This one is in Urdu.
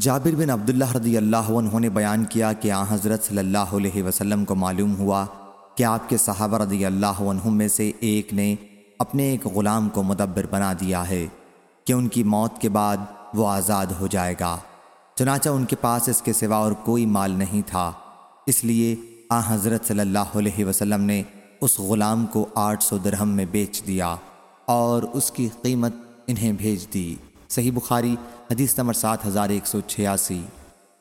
جابر بن عبداللہ رضی اللہ عنہ نے بیان کیا کہ آن حضرت صلی اللہ علیہ وسلم کو معلوم ہوا کہ آپ کے صحابہ رضی اللہ عنہ میں سے ایک نے اپنے ایک غلام کو مدبر بنا دیا ہے کہ ان کی موت کے بعد وہ آزاد ہو جائے گا۔ چنانچہ ان کے پاس اس کے سوا اور کوئی مال نہیں تھا۔ اس لیے آ حضرت صلی اللہ علیہ وسلم نے اس غلام کو آٹھ سو درہم میں بیچ دیا اور اس کی قیمت انہیں بھیج دی۔ صحیح بخاری حدیث نمبر سات ہزار ایک سو چھیاسی۔